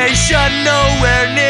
they should nowhere near.